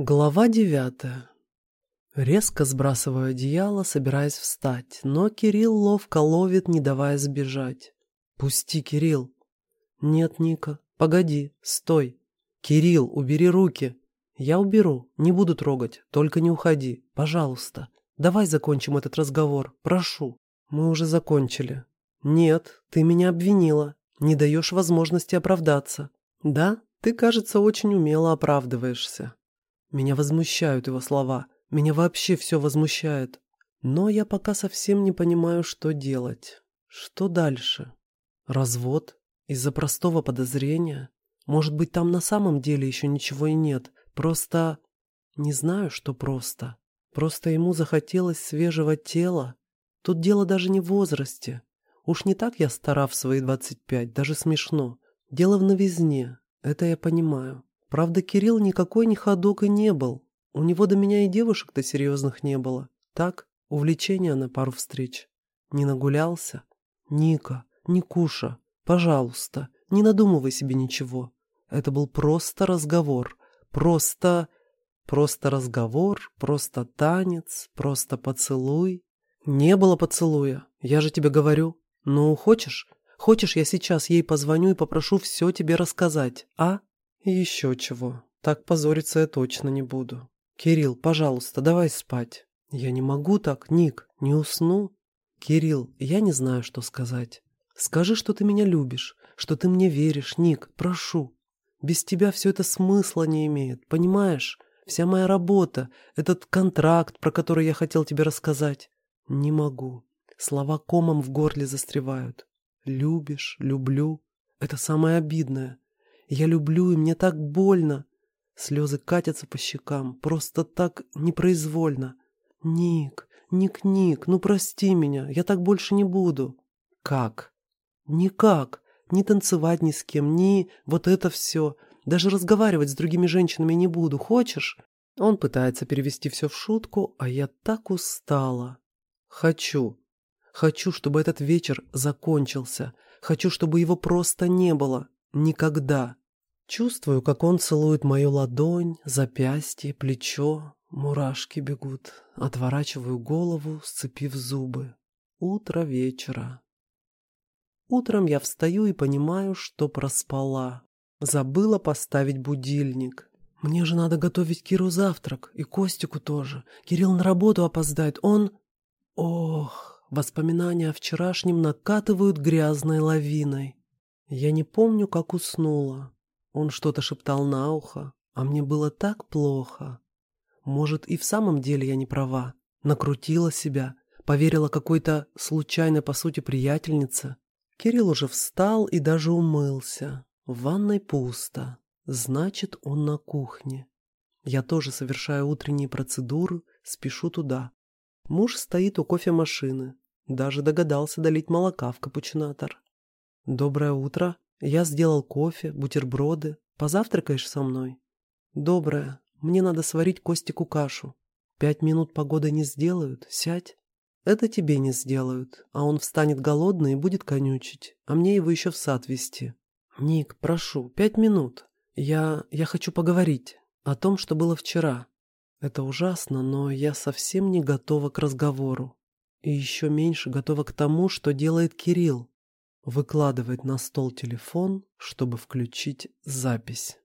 Глава девятая. Резко сбрасываю одеяло, собираясь встать, но Кирилл ловко ловит, не давая сбежать. «Пусти, Кирилл!» «Нет, Ника, погоди, стой!» «Кирилл, убери руки!» «Я уберу, не буду трогать, только не уходи, пожалуйста. Давай закончим этот разговор, прошу». «Мы уже закончили». «Нет, ты меня обвинила, не даешь возможности оправдаться». «Да, ты, кажется, очень умело оправдываешься». Меня возмущают его слова. Меня вообще все возмущает. Но я пока совсем не понимаю, что делать. Что дальше? Развод? Из-за простого подозрения? Может быть, там на самом деле еще ничего и нет. Просто... Не знаю, что просто. Просто ему захотелось свежего тела. Тут дело даже не в возрасте. Уж не так я стара в свои двадцать пять, даже смешно. Дело в новизне. Это я понимаю. Правда, Кирилл никакой не ходок и не был. У него до меня и девушек-то серьезных не было. Так, увлечение на пару встреч. Не нагулялся? Ника, Никуша, пожалуйста, не надумывай себе ничего. Это был просто разговор. Просто... Просто разговор, просто танец, просто поцелуй. Не было поцелуя, я же тебе говорю. Ну, хочешь? Хочешь, я сейчас ей позвоню и попрошу все тебе рассказать, а? Еще чего. Так позориться я точно не буду. Кирилл, пожалуйста, давай спать. Я не могу так, Ник, не усну. Кирилл, я не знаю, что сказать. Скажи, что ты меня любишь, что ты мне веришь, Ник, прошу. Без тебя все это смысла не имеет, понимаешь? Вся моя работа, этот контракт, про который я хотел тебе рассказать. Не могу. Слова комом в горле застревают. Любишь, люблю. Это самое обидное. Я люблю, и мне так больно. Слезы катятся по щекам, просто так непроизвольно. Ник, Ник, Ник, ну прости меня, я так больше не буду. Как? Никак. Ни танцевать ни с кем, ни вот это все. Даже разговаривать с другими женщинами не буду. Хочешь? Он пытается перевести все в шутку, а я так устала. Хочу. Хочу, чтобы этот вечер закончился. Хочу, чтобы его просто не было. Никогда. Чувствую, как он целует мою ладонь, запястье, плечо. Мурашки бегут. Отворачиваю голову, сцепив зубы. Утро вечера. Утром я встаю и понимаю, что проспала. Забыла поставить будильник. Мне же надо готовить Киру завтрак, и Костику тоже. Кирилл на работу опоздает, он... Ох, воспоминания о вчерашнем накатывают грязной лавиной. Я не помню, как уснула. Он что-то шептал на ухо, а мне было так плохо. Может, и в самом деле я не права. Накрутила себя, поверила какой-то случайной, по сути, приятельнице. Кирилл уже встал и даже умылся. В ванной пусто. Значит, он на кухне. Я тоже совершаю утренние процедуры, спешу туда. Муж стоит у кофемашины. Даже догадался долить молока в капучинатор. «Доброе утро. Я сделал кофе, бутерброды. Позавтракаешь со мной?» «Доброе. Мне надо сварить Костику кашу. Пять минут погоды не сделают. Сядь». «Это тебе не сделают, а он встанет голодный и будет конючить, а мне его еще в сад вести». «Ник, прошу, пять минут. Я... я хочу поговорить о том, что было вчера. Это ужасно, но я совсем не готова к разговору. И еще меньше готова к тому, что делает Кирилл выкладывает на стол телефон, чтобы включить запись.